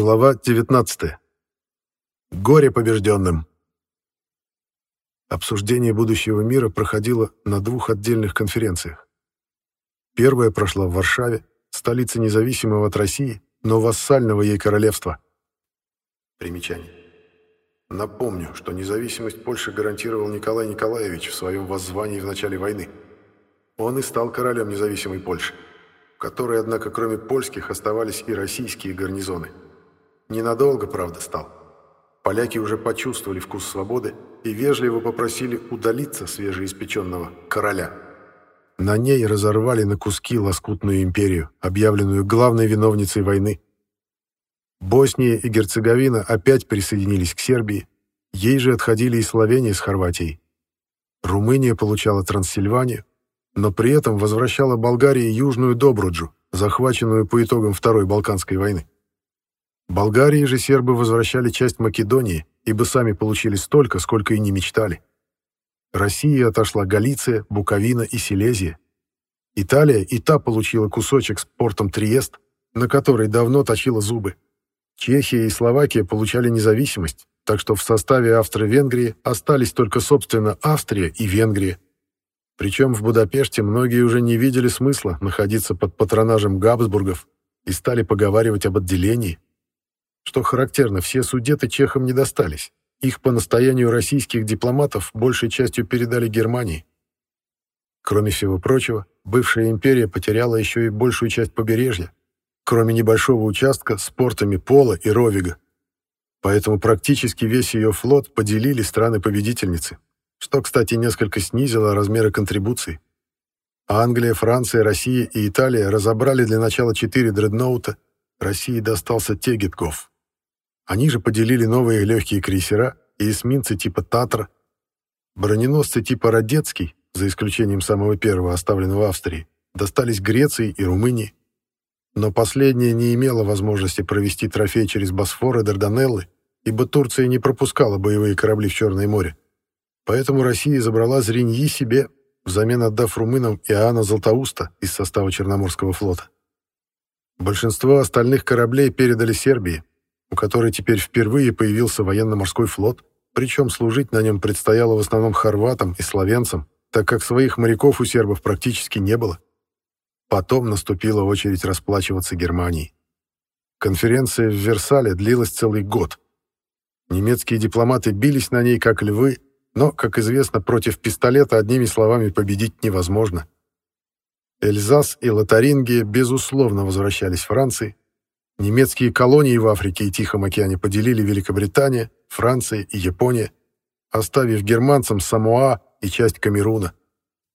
Глава 19. Горе побежденным. Обсуждение будущего мира проходило на двух отдельных конференциях. Первая прошла в Варшаве, столице независимого от России, но вассального ей королевства. Примечание. Напомню, что независимость Польши гарантировал Николай Николаевич в своем воззвании в начале войны. Он и стал королем независимой Польши, в которой, однако, кроме польских, оставались и российские гарнизоны – Ненадолго, правда, стал. Поляки уже почувствовали вкус свободы и вежливо попросили удалиться свежеиспеченного короля. На ней разорвали на куски лоскутную империю, объявленную главной виновницей войны. Босния и Герцеговина опять присоединились к Сербии, ей же отходили и Словения с Хорватией. Румыния получала Трансильванию, но при этом возвращала Болгарии Южную Добруджу, захваченную по итогам Второй Балканской войны. Болгарии же сербы возвращали часть Македонии, ибо сами получили столько, сколько и не мечтали. России отошла Галиция, Буковина и Силезия. Италия и та получила кусочек с портом Триест, на который давно точила зубы. Чехия и Словакия получали независимость, так что в составе Австро-Венгрии остались только, собственно, Австрия и Венгрия. Причем в Будапеште многие уже не видели смысла находиться под патронажем Габсбургов и стали поговаривать об отделении. Что характерно, все судеты чехам не достались. Их по настоянию российских дипломатов большей частью передали Германии. Кроме всего прочего, бывшая империя потеряла еще и большую часть побережья, кроме небольшого участка с портами Пола и Ровига. Поэтому практически весь ее флот поделили страны-победительницы, что, кстати, несколько снизило размеры контрибуций. Англия, Франция, Россия и Италия разобрали для начала четыре дредноута, России достался Тегетков. Они же поделили новые легкие крейсера и эсминцы типа «Татра», броненосцы типа «Радецкий», за исключением самого первого, оставленного в Австрии, достались Греции и Румынии. Но последняя не имела возможности провести трофей через Босфор и Дарданеллы, ибо Турция не пропускала боевые корабли в Черное море. Поэтому Россия забрала Зриньи себе, взамен отдав румынам Иоанна Златоуста из состава Черноморского флота. Большинство остальных кораблей передали Сербии, у которой теперь впервые появился военно-морской флот, причем служить на нем предстояло в основном хорватам и словенцам, так как своих моряков у сербов практически не было. Потом наступила очередь расплачиваться Германии. Конференция в Версале длилась целый год. Немецкие дипломаты бились на ней как львы, но, как известно, против пистолета одними словами победить невозможно. Эльзас и Лотарингия безусловно возвращались Франции, Немецкие колонии в Африке и Тихом океане поделили Великобритания, Франция и Япония, оставив германцам Самоа и часть Камеруна.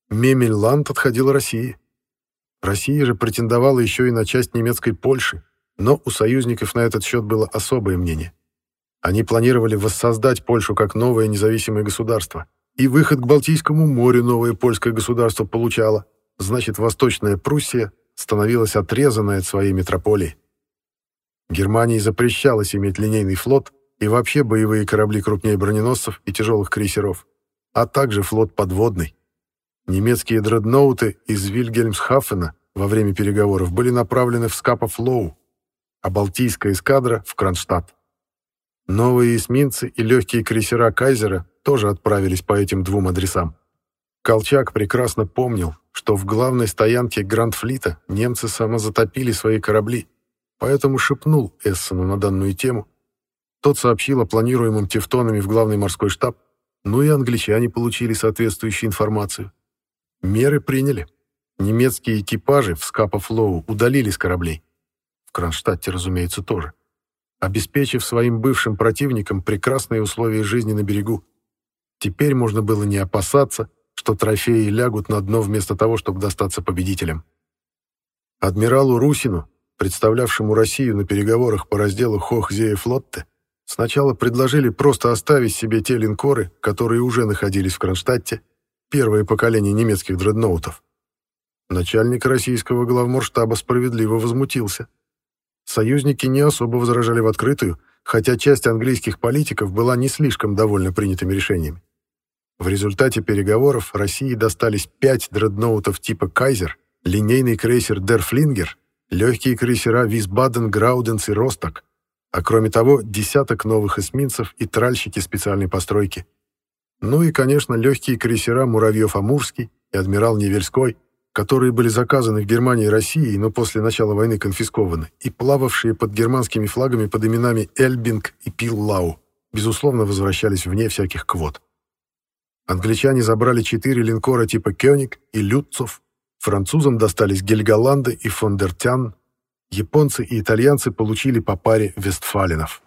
Мемельланд отходил России. Россия же претендовала еще и на часть немецкой Польши, но у союзников на этот счет было особое мнение. Они планировали воссоздать Польшу как новое независимое государство. И выход к Балтийскому морю новое польское государство получало. Значит, Восточная Пруссия становилась отрезанной от своей метрополии. Германии запрещалось иметь линейный флот и вообще боевые корабли крупнее броненосцев и тяжелых крейсеров, а также флот подводный. Немецкие дредноуты из Вильгельмсхафена во время переговоров были направлены в Скапа-Флоу, а Балтийская эскадра — в Кронштадт. Новые эсминцы и легкие крейсера «Кайзера» тоже отправились по этим двум адресам. Колчак прекрасно помнил, что в главной стоянке Гранд-флита немцы самозатопили свои корабли, поэтому шепнул Эссену на данную тему. Тот сообщил о планируемом тевтонами в главный морской штаб, ну и англичане получили соответствующую информацию. Меры приняли. Немецкие экипажи в Скапа-Флоу удалили с кораблей. В Кронштадте, разумеется, тоже. Обеспечив своим бывшим противникам прекрасные условия жизни на берегу. Теперь можно было не опасаться, что трофеи лягут на дно вместо того, чтобы достаться победителям. Адмиралу Русину представлявшему Россию на переговорах по разделу Хохзея-Флотте, сначала предложили просто оставить себе те линкоры, которые уже находились в Кронштадте, первое поколение немецких дредноутов. Начальник российского главморштаба справедливо возмутился. Союзники не особо возражали в открытую, хотя часть английских политиков была не слишком довольна принятыми решениями. В результате переговоров России достались пять дредноутов типа «Кайзер», линейный крейсер «Дерфлингер», легкие крейсера «Висбаден», «Грауденс» и «Росток», а кроме того десяток новых эсминцев и тральщики специальной постройки. Ну и, конечно, легкие крейсера «Муравьев-Амурский» и «Адмирал Невельской», которые были заказаны в Германии и России, но после начала войны конфискованы, и плававшие под германскими флагами под именами Эльбинг и Пиллау, безусловно, возвращались вне всяких квот. Англичане забрали четыре линкора типа «Кёник» и «Люцов», французам достались «Гельголанды» и «Фондертян», японцы и итальянцы получили по паре «Вестфалинов».